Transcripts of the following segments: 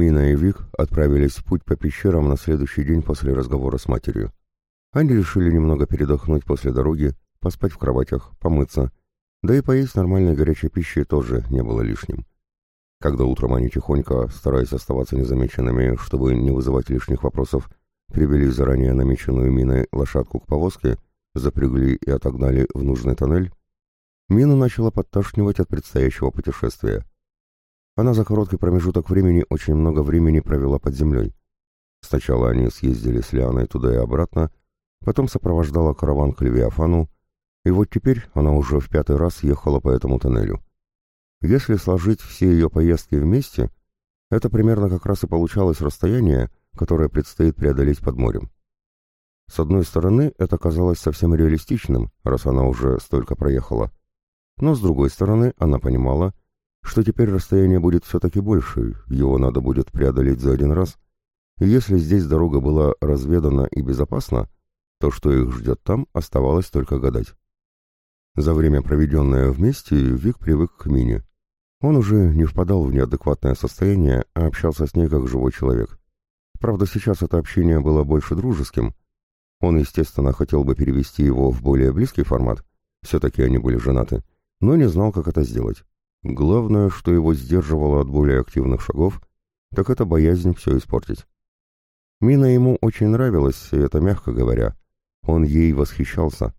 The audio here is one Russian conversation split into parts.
Мина и Вик отправились в путь по пещерам на следующий день после разговора с матерью. Они решили немного передохнуть после дороги, поспать в кроватях, помыться, да и поесть нормальной горячей пищи тоже не было лишним. Когда утром они тихонько, стараясь оставаться незамеченными, чтобы не вызывать лишних вопросов, привели заранее намеченную миной лошадку к повозке, запрягли и отогнали в нужный тоннель, Мина начала подташнивать от предстоящего путешествия. Она за короткий промежуток времени очень много времени провела под землей. Сначала они съездили с Лианой туда и обратно, потом сопровождала караван к Левиафану, и вот теперь она уже в пятый раз ехала по этому тоннелю. Если сложить все ее поездки вместе, это примерно как раз и получалось расстояние, которое предстоит преодолеть под морем. С одной стороны, это казалось совсем реалистичным, раз она уже столько проехала. Но с другой стороны, она понимала, что теперь расстояние будет все-таки больше, его надо будет преодолеть за один раз. И если здесь дорога была разведана и безопасна, то что их ждет там, оставалось только гадать. За время, проведенное вместе, Вик привык к Мине. Он уже не впадал в неадекватное состояние, а общался с ней как живой человек. Правда, сейчас это общение было больше дружеским. Он, естественно, хотел бы перевести его в более близкий формат, все-таки они были женаты, но не знал, как это сделать. Главное, что его сдерживало от более активных шагов, так это боязнь все испортить. Мина ему очень нравилась, это мягко говоря. Он ей восхищался.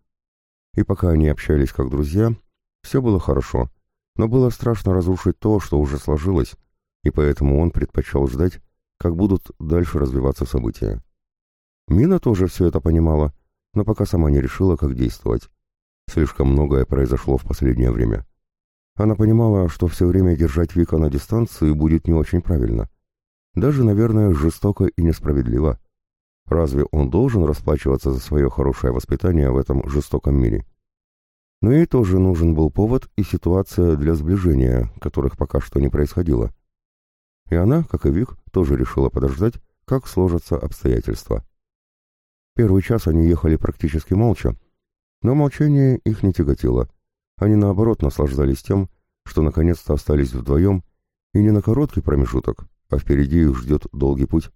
И пока они общались как друзья, все было хорошо, но было страшно разрушить то, что уже сложилось, и поэтому он предпочел ждать, как будут дальше развиваться события. Мина тоже все это понимала, но пока сама не решила, как действовать. Слишком многое произошло в последнее время. Она понимала, что все время держать Вика на дистанции будет не очень правильно. Даже, наверное, жестоко и несправедливо. Разве он должен расплачиваться за свое хорошее воспитание в этом жестоком мире? Но ей тоже нужен был повод и ситуация для сближения, которых пока что не происходило. И она, как и Вик, тоже решила подождать, как сложатся обстоятельства. Первый час они ехали практически молча, но молчание их не тяготило. Они, наоборот, наслаждались тем, что наконец-то остались вдвоем, и не на короткий промежуток, а впереди их ждет долгий путь.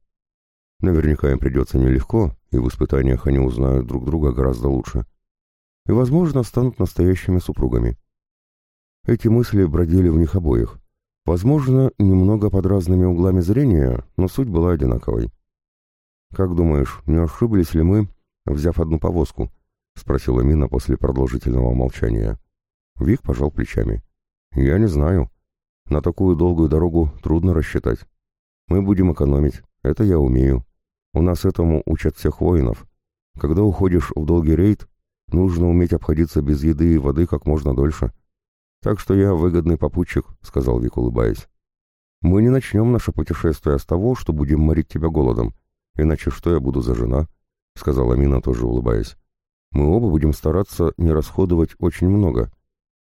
Наверняка им придется нелегко, и в испытаниях они узнают друг друга гораздо лучше. И, возможно, станут настоящими супругами. Эти мысли бродили в них обоих. Возможно, немного под разными углами зрения, но суть была одинаковой. «Как думаешь, не ошиблись ли мы, взяв одну повозку?» — спросила Мина после продолжительного молчания. Вик пожал плечами. «Я не знаю. На такую долгую дорогу трудно рассчитать. Мы будем экономить, это я умею. У нас этому учат всех воинов. Когда уходишь в долгий рейд, нужно уметь обходиться без еды и воды как можно дольше. Так что я выгодный попутчик», — сказал Вик, улыбаясь. «Мы не начнем наше путешествие с того, что будем морить тебя голодом. Иначе что я буду за жена?» — сказала Мина, тоже улыбаясь. Мы оба будем стараться не расходовать очень много.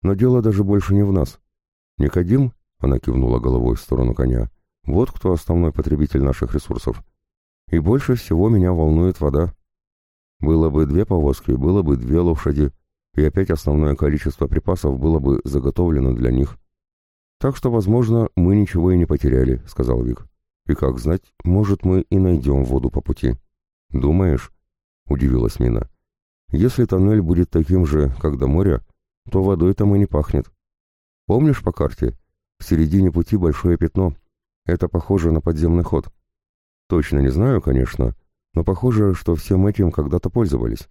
Но дело даже больше не в нас. Никодим, она кивнула головой в сторону коня, вот кто основной потребитель наших ресурсов. И больше всего меня волнует вода. Было бы две повозки, было бы две лошади, и опять основное количество припасов было бы заготовлено для них. Так что, возможно, мы ничего и не потеряли, сказал Вик. И как знать, может, мы и найдем воду по пути. Думаешь? Удивилась Мина. Если тоннель будет таким же, как до моря, то водой там и не пахнет. Помнишь по карте? В середине пути большое пятно. Это похоже на подземный ход. Точно не знаю, конечно, но похоже, что всем этим когда-то пользовались.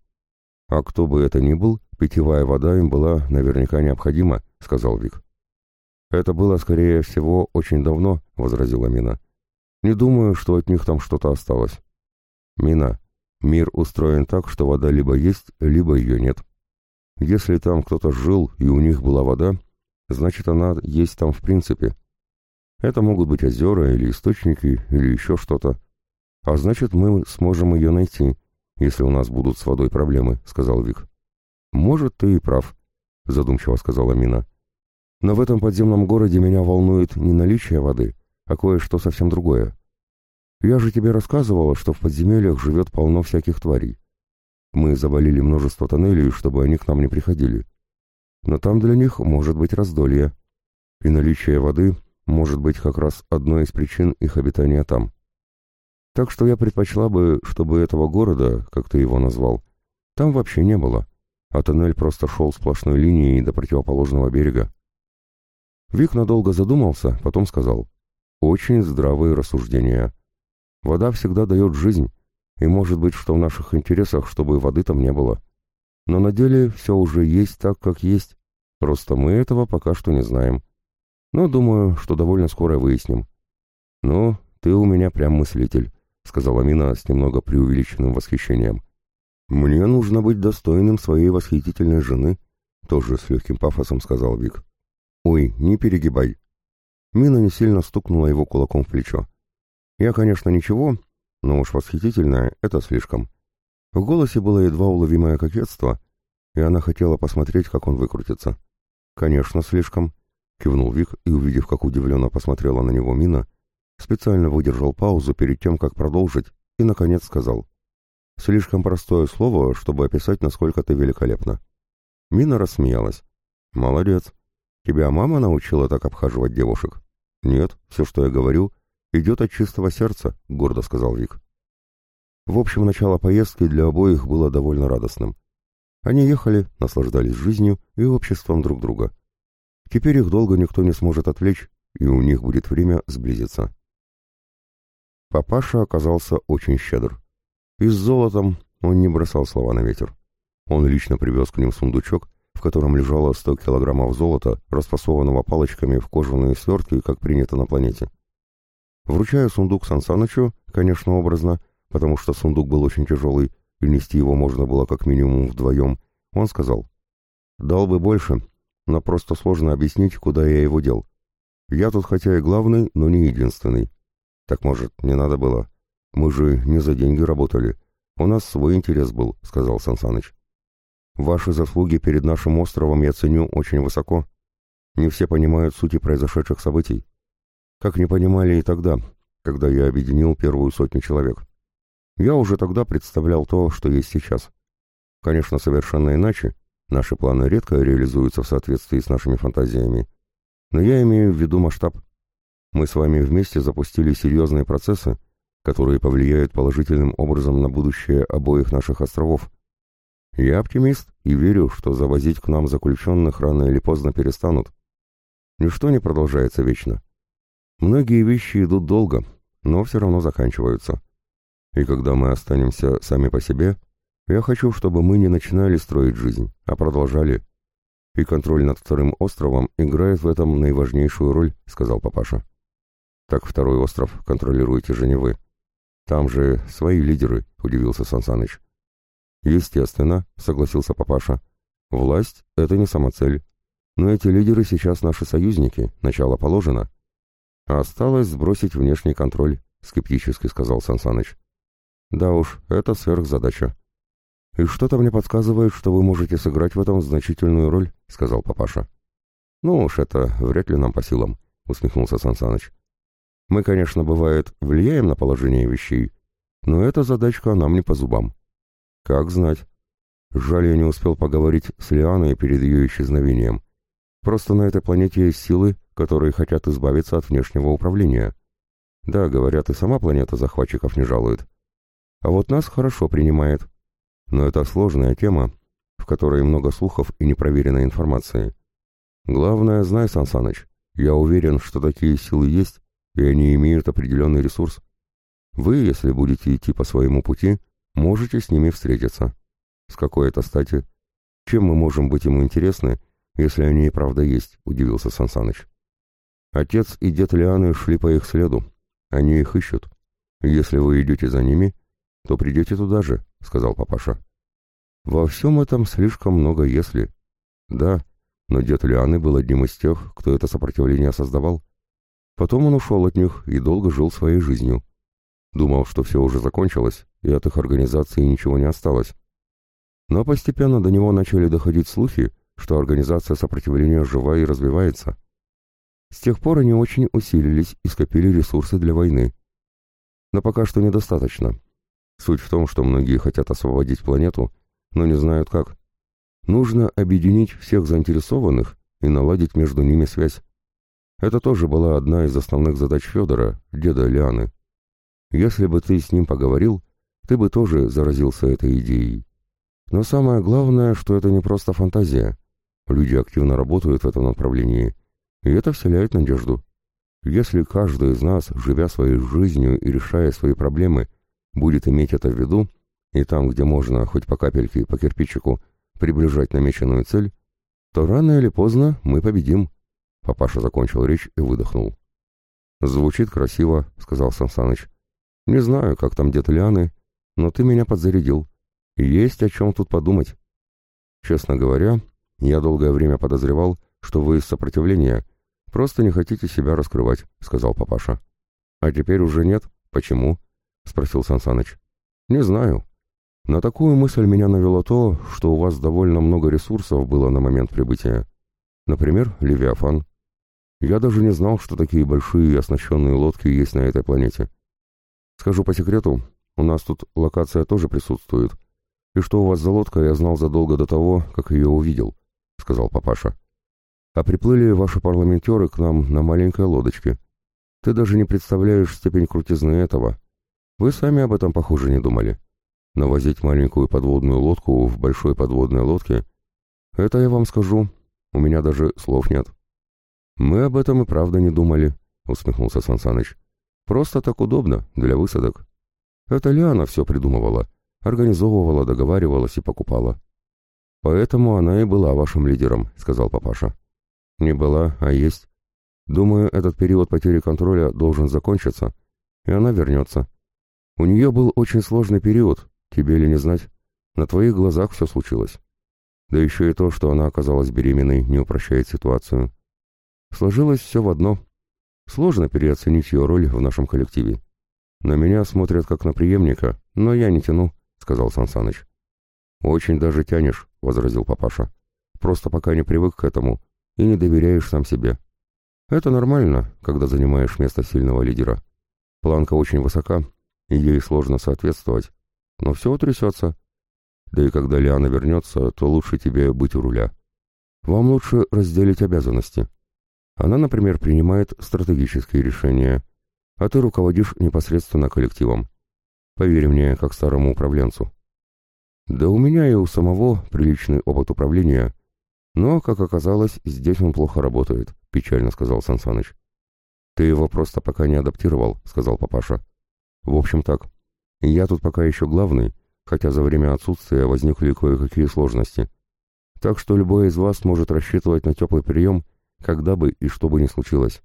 А кто бы это ни был, питьевая вода им была наверняка необходима, сказал Вик. Это было, скорее всего, очень давно, возразила Мина. Не думаю, что от них там что-то осталось. Мина, Мир устроен так, что вода либо есть, либо ее нет. Если там кто-то жил и у них была вода, значит она есть там в принципе. Это могут быть озера или источники, или еще что-то. А значит, мы сможем ее найти, если у нас будут с водой проблемы, сказал Вик. Может, ты и прав, задумчиво сказала Мина. Но в этом подземном городе меня волнует не наличие воды, а кое-что совсем другое. Я же тебе рассказывала, что в подземельях живет полно всяких тварей. Мы завалили множество тоннелей, чтобы они к нам не приходили. Но там для них может быть раздолье. И наличие воды может быть как раз одной из причин их обитания там. Так что я предпочла бы, чтобы этого города, как ты его назвал, там вообще не было, а тоннель просто шел сплошной линией до противоположного берега. Вик надолго задумался, потом сказал, «Очень здравые рассуждения. Вода всегда дает жизнь, и может быть, что в наших интересах, чтобы воды там не было. Но на деле все уже есть так, как есть, просто мы этого пока что не знаем. Но думаю, что довольно скоро выясним». «Ну, ты у меня прям мыслитель», — сказала Мина с немного преувеличенным восхищением. «Мне нужно быть достойным своей восхитительной жены», — тоже с легким пафосом сказал Вик. «Ой, не перегибай». Мина не сильно стукнула его кулаком в плечо. «Я, конечно, ничего, но уж восхитительная — это слишком». В голосе было едва уловимое кокетство, и она хотела посмотреть, как он выкрутится. «Конечно, слишком», — кивнул Вик и, увидев, как удивленно посмотрела на него Мина, специально выдержал паузу перед тем, как продолжить, и, наконец, сказал. «Слишком простое слово, чтобы описать, насколько ты великолепна». Мина рассмеялась. «Молодец. Тебя мама научила так обхаживать девушек?» «Нет, все, что я говорю, идет от чистого сердца», — гордо сказал Вик. В общем, начало поездки для обоих было довольно радостным. Они ехали, наслаждались жизнью и обществом друг друга. Теперь их долго никто не сможет отвлечь, и у них будет время сблизиться. Папаша оказался очень щедр. И с золотом он не бросал слова на ветер. Он лично привез к ним сундучок, в котором лежало 100 килограммов золота, расфасованного палочками в кожаные свертки, как принято на планете. Вручая сундук Сансанычу, конечно, образно, потому что сундук был очень тяжелый, и нести его можно было как минимум вдвоем, он сказал, «Дал бы больше, но просто сложно объяснить, куда я его дел. Я тут хотя и главный, но не единственный. «Так, может, не надо было? Мы же не за деньги работали. У нас свой интерес был», — сказал Сансаныч. «Ваши заслуги перед нашим островом я ценю очень высоко. Не все понимают сути произошедших событий. Как не понимали и тогда, когда я объединил первую сотню человек. Я уже тогда представлял то, что есть сейчас. Конечно, совершенно иначе. Наши планы редко реализуются в соответствии с нашими фантазиями. Но я имею в виду масштаб. Мы с вами вместе запустили серьезные процессы, которые повлияют положительным образом на будущее обоих наших островов. Я оптимист и верю, что завозить к нам заключенных рано или поздно перестанут. Ничто не продолжается вечно. Многие вещи идут долго, но все равно заканчиваются. И когда мы останемся сами по себе, я хочу, чтобы мы не начинали строить жизнь, а продолжали. И контроль над вторым островом играет в этом наиважнейшую роль, сказал папаша. Так второй остров контролируете же не вы. Там же свои лидеры, удивился Сансаныч. Естественно, согласился папаша. Власть — это не самоцель. Но эти лидеры сейчас наши союзники, начало положено. Осталось сбросить внешний контроль, скептически сказал Сансаныч. Да уж, это сверхзадача. И что-то мне подсказывает, что вы можете сыграть в этом значительную роль, сказал папаша. Ну уж это вряд ли нам по силам, усмехнулся Сансаныч. Мы, конечно, бывает, влияем на положение вещей, но эта задачка нам не по зубам. Как знать. Жаль, я не успел поговорить с Лианой перед ее исчезновением. Просто на этой планете есть силы, которые хотят избавиться от внешнего управления. Да, говорят, и сама планета захватчиков не жалует. А вот нас хорошо принимает. Но это сложная тема, в которой много слухов и непроверенной информации. Главное, знай, Сансаныч, я уверен, что такие силы есть, и они имеют определенный ресурс. Вы, если будете идти по своему пути, можете с ними встретиться. С какой это стати? Чем мы можем быть ему интересны, если они и правда есть, удивился Сансаныч. Отец и дед Лианы шли по их следу. Они их ищут. Если вы идете за ними, то придете туда же, сказал папаша. Во всем этом слишком много «если». Да, но дед Лианы был одним из тех, кто это сопротивление создавал. Потом он ушел от них и долго жил своей жизнью. Думал, что все уже закончилось, и от их организации ничего не осталось. Но постепенно до него начали доходить слухи, что организация сопротивления жива и развивается. С тех пор они очень усилились и скопили ресурсы для войны. Но пока что недостаточно. Суть в том, что многие хотят освободить планету, но не знают как. Нужно объединить всех заинтересованных и наладить между ними связь. Это тоже была одна из основных задач Федора, деда Лианы. Если бы ты с ним поговорил, ты бы тоже заразился этой идеей. Но самое главное, что это не просто фантазия. Люди активно работают в этом направлении, и это вселяет надежду. Если каждый из нас, живя своей жизнью и решая свои проблемы, будет иметь это в виду, и там, где можно, хоть по капельке, по кирпичику, приближать намеченную цель, то рано или поздно мы победим. Папаша закончил речь и выдохнул. «Звучит красиво», — сказал Сансаныч. «Не знаю, как там дед Лианы, но ты меня подзарядил. Есть о чем тут подумать. Честно говоря, я долгое время подозревал, что вы из сопротивления просто не хотите себя раскрывать», — сказал папаша. «А теперь уже нет? Почему?» — спросил Сансаныч. «Не знаю. На такую мысль меня навело то, что у вас довольно много ресурсов было на момент прибытия. Например, Левиафан. Я даже не знал, что такие большие и оснащенные лодки есть на этой планете. Скажу по секрету, у нас тут локация тоже присутствует. И что у вас за лодка, я знал задолго до того, как ее увидел, — сказал папаша. А приплыли ваши парламентеры к нам на маленькой лодочке. Ты даже не представляешь степень крутизны этого. Вы сами об этом, похоже, не думали. Навозить маленькую подводную лодку в большой подводной лодке — это я вам скажу, у меня даже слов нет. «Мы об этом и правда не думали», — усмехнулся Сансаныч. «Просто так удобно, для высадок. Это Лиана все придумывала, организовывала, договаривалась и покупала». «Поэтому она и была вашим лидером», — сказал папаша. «Не была, а есть. Думаю, этот период потери контроля должен закончиться, и она вернется. У нее был очень сложный период, тебе ли не знать. На твоих глазах все случилось. Да еще и то, что она оказалась беременной, не упрощает ситуацию. Сложилось все в одно. Сложно переоценить ее роль в нашем коллективе. На меня смотрят как на преемника, но я не тяну, — сказал Сансаныч. Очень даже тянешь, — возразил папаша. Просто пока не привык к этому и не доверяешь сам себе. Это нормально, когда занимаешь место сильного лидера. Планка очень высока, и ей сложно соответствовать. Но все утрясется. Да и когда Лиана вернется, то лучше тебе быть у руля. Вам лучше разделить обязанности. Она, например, принимает стратегические решения, а ты руководишь непосредственно коллективом. Поверь мне, как старому управленцу. Да у меня и у самого приличный опыт управления, но, как оказалось, здесь он плохо работает, печально сказал Сансаныч. Ты его просто пока не адаптировал, сказал папаша. В общем так, я тут пока еще главный, хотя за время отсутствия возникли кое-какие сложности. Так что любой из вас может рассчитывать на теплый прием когда бы и что бы ни случилось.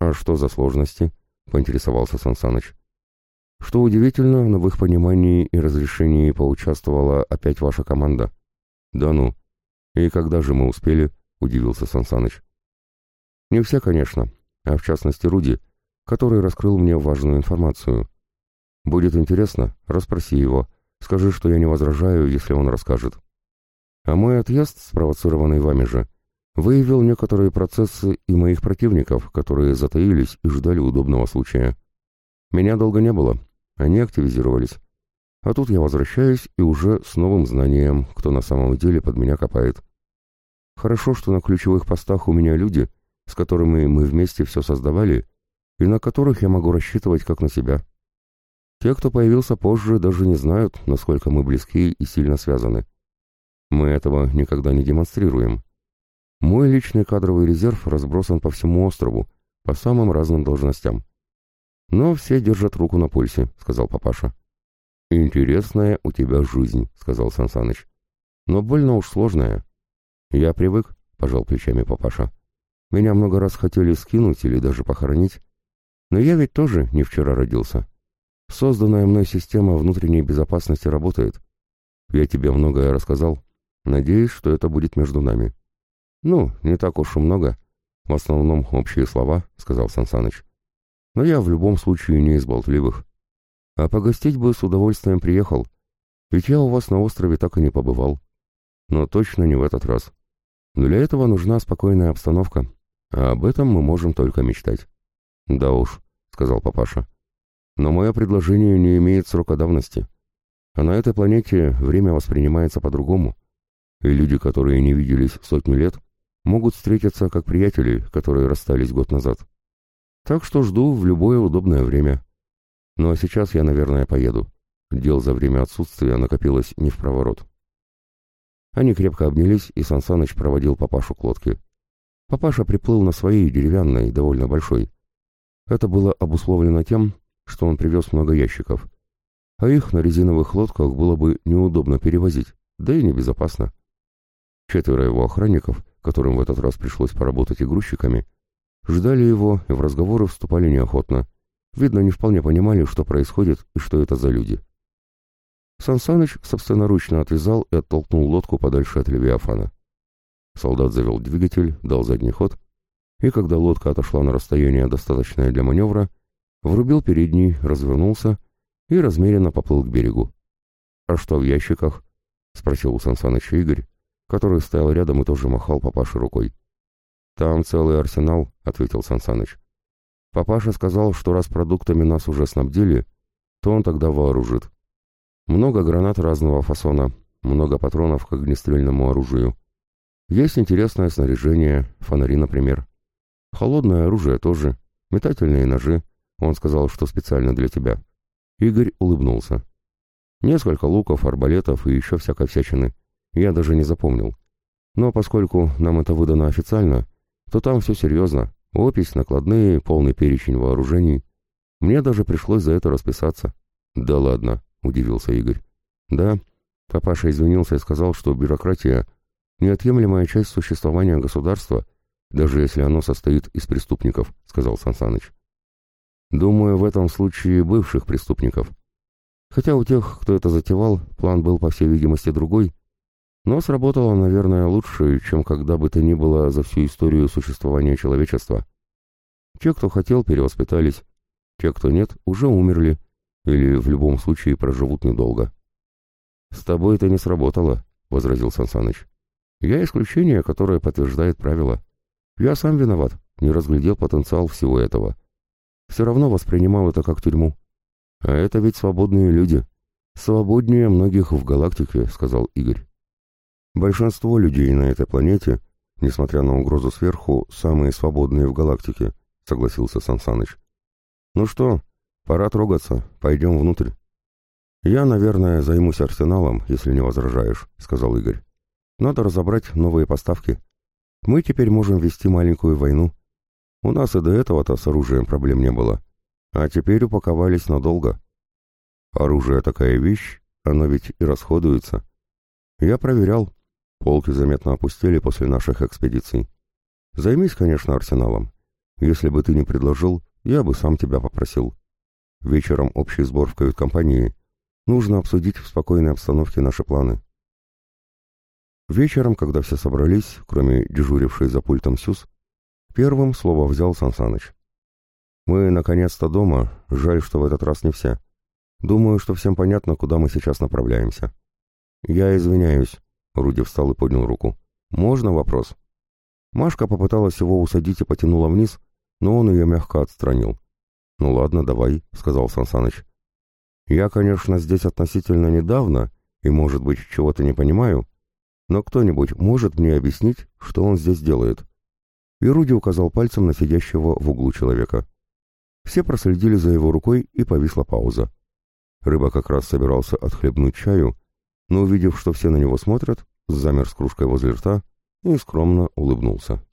«А что за сложности?» — поинтересовался Сансаныч. «Что удивительно, но в их понимании и разрешении поучаствовала опять ваша команда». «Да ну! И когда же мы успели?» — удивился Сансаныч. «Не все, конечно, а в частности Руди, который раскрыл мне важную информацию. Будет интересно, расспроси его, скажи, что я не возражаю, если он расскажет. А мой отъезд, спровоцированный вами же, выявил некоторые процессы и моих противников, которые затаились и ждали удобного случая. Меня долго не было, они активизировались. А тут я возвращаюсь и уже с новым знанием, кто на самом деле под меня копает. Хорошо, что на ключевых постах у меня люди, с которыми мы вместе все создавали, и на которых я могу рассчитывать как на себя. Те, кто появился позже, даже не знают, насколько мы близки и сильно связаны. Мы этого никогда не демонстрируем. Мой личный кадровый резерв разбросан по всему острову, по самым разным должностям. Но все держат руку на пульсе, сказал папаша. Интересная у тебя жизнь, сказал Сансаныч. Но больно уж сложная. Я привык, пожал плечами папаша. Меня много раз хотели скинуть или даже похоронить. Но я ведь тоже не вчера родился. Созданная мной система внутренней безопасности работает. Я тебе многое рассказал. Надеюсь, что это будет между нами. «Ну, не так уж и много. В основном общие слова», — сказал Сансаныч. «Но я в любом случае не из болтливых. А погостить бы с удовольствием приехал, ведь я у вас на острове так и не побывал. Но точно не в этот раз. Для этого нужна спокойная обстановка, а об этом мы можем только мечтать». «Да уж», — сказал папаша. «Но мое предложение не имеет срока давности. А на этой планете время воспринимается по-другому, и люди, которые не виделись сотню лет, Могут встретиться как приятели, которые расстались год назад. Так что жду в любое удобное время. Ну а сейчас я, наверное, поеду. Дел за время отсутствия накопилось не в проворот. Они крепко обнялись, и Сансаныч проводил папашу к лодке. Папаша приплыл на своей деревянной, довольно большой. Это было обусловлено тем, что он привез много ящиков. А их на резиновых лодках было бы неудобно перевозить, да и небезопасно. Четверо его охранников, которым в этот раз пришлось поработать и ждали его и в разговоры вступали неохотно. Видно, не вполне понимали, что происходит и что это за люди. Сансаныч собственноручно отвязал и оттолкнул лодку подальше от Левиафана. Солдат завел двигатель, дал задний ход, и когда лодка отошла на расстояние, достаточное для маневра, врубил передний, развернулся и размеренно поплыл к берегу. «А что в ящиках?» — спросил у Сансаныча Игорь, который стоял рядом и тоже махал папаше рукой. «Там целый арсенал», — ответил Сансаныч. «Папаша сказал, что раз продуктами нас уже снабдили, то он тогда вооружит. Много гранат разного фасона, много патронов к огнестрельному оружию. Есть интересное снаряжение, фонари, например. Холодное оружие тоже, метательные ножи. Он сказал, что специально для тебя. Игорь улыбнулся. Несколько луков, арбалетов и еще всякой всячины. Я даже не запомнил. Но поскольку нам это выдано официально, то там все серьезно. Опись, накладные, полный перечень вооружений. Мне даже пришлось за это расписаться. Да ладно, удивился Игорь. Да, папаша извинился и сказал, что бюрократия — неотъемлемая часть существования государства, даже если оно состоит из преступников, сказал Сансаныч. Думаю, в этом случае бывших преступников. Хотя у тех, кто это затевал, план был, по всей видимости, другой, но сработало, наверное, лучше, чем когда бы то ни было за всю историю существования человечества. Те, кто хотел, перевоспитались, те, кто нет, уже умерли, или в любом случае проживут недолго. «С тобой это не сработало», — возразил Сансаныч. «Я исключение, которое подтверждает правило. Я сам виноват, не разглядел потенциал всего этого. Все равно воспринимал это как тюрьму. А это ведь свободные люди. Свободнее многих в галактике», — сказал Игорь. «Большинство людей на этой планете, несмотря на угрозу сверху, самые свободные в галактике», — согласился Сансаныч. «Ну что, Пора трогаться, пойдем внутрь. Я, наверное, займусь арсеналом, если не возражаешь, сказал Игорь. Надо разобрать новые поставки. Мы теперь можем вести маленькую войну. У нас и до этого-то с оружием проблем не было. А теперь упаковались надолго. Оружие такая вещь, оно ведь и расходуется. Я проверял. Полки заметно опустили после наших экспедиций. Займись, конечно, арсеналом. Если бы ты не предложил, я бы сам тебя попросил. Вечером общий сбор в кают-компании. Нужно обсудить в спокойной обстановке наши планы. Вечером, когда все собрались, кроме дежурившей за пультом Сюз, первым слово взял Сансаныч. «Мы, наконец-то, дома. Жаль, что в этот раз не все. Думаю, что всем понятно, куда мы сейчас направляемся». «Я извиняюсь», — Руди встал и поднял руку. «Можно вопрос?» Машка попыталась его усадить и потянула вниз, но он ее мягко отстранил. «Ну ладно, давай», — сказал Сансаныч. «Я, конечно, здесь относительно недавно и, может быть, чего-то не понимаю, но кто-нибудь может мне объяснить, что он здесь делает?» И Руди указал пальцем на сидящего в углу человека. Все проследили за его рукой, и повисла пауза. Рыба как раз собирался отхлебнуть чаю, но, увидев, что все на него смотрят, замер с кружкой возле рта и скромно улыбнулся.